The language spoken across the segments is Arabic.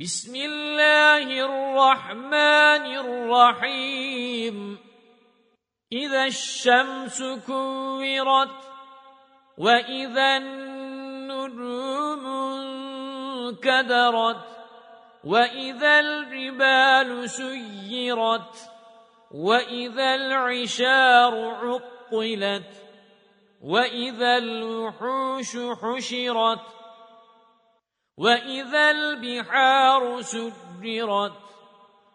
بسم الله الرحمن الرحيم. إذا الشمس كورت وإذا النجوم انكدرت وإذا الجبال سيرت وإذا العشار عطلت وإذا الوحوش حشرت وَإِذَا الْبِحَارُ سُجِّرَتْ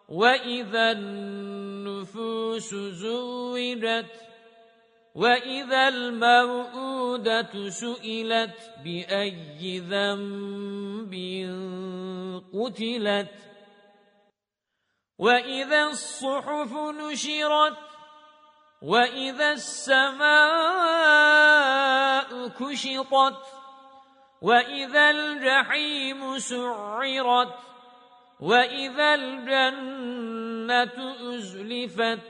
وَإِذَا النُّفُوسُ زُوِّجَتْ وَإِذَا الْمَوْءُودَةُ سُئِلَتْ بِأَيِّ ذَنبٍ قُتِلَتْ وَإِذَا الصُّحُفُ نُشِرَتْ وَإِذَا السَّمَاءُ كُشِطَتْ وَإِذَا الْجَحِيمُ سُعِّرَتْ وَإِذَا الْجَنَّةُ أُزْلِفَتْ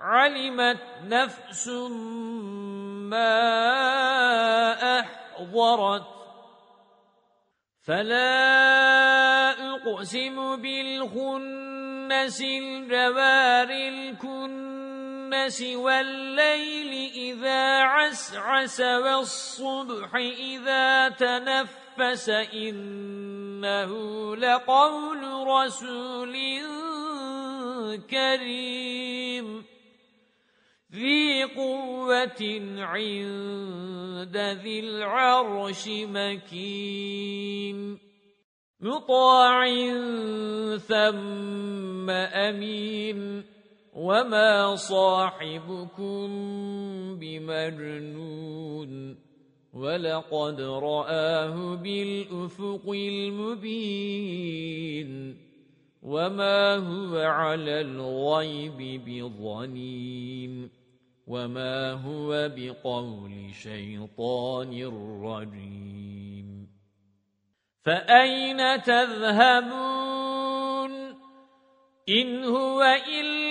عَلِمَتْ نَفْسٌ مَا أَحْضَرَتْ فَلَا أُقْسِمُ بِالْخُنَّسِ الْجَوَارِ الْكُنَّسِ وَاللَّيْلِ إِذَا عَسْعَسَ وَالصُّبْحِ إِذَا تَنَفَّسَ إِنَّهُ لَقَوْلُ رَسُولٍ كَرِيمٍ ذِي قُوَّةٍ عِندَ ذِي الْعَرْشِ مَكِينٍ مُطَاعٍ ثَمَّ أَمِينٍ وَمَا صَاحِبُكُمْ بِمَجْنُونٍ وَلَقَدْ رَآهُ بِالْأُفُقِ الْمُبِينِ وَمَا هُوَ عَلَى الْغَيْبِ بِضَنِينٍ وَمَا هُوَ بِقَوْلِ شَيْطَانٍ رَجِيمٍ فَأَيْنَ تَذْهَبُونَ إِنْ هُوَ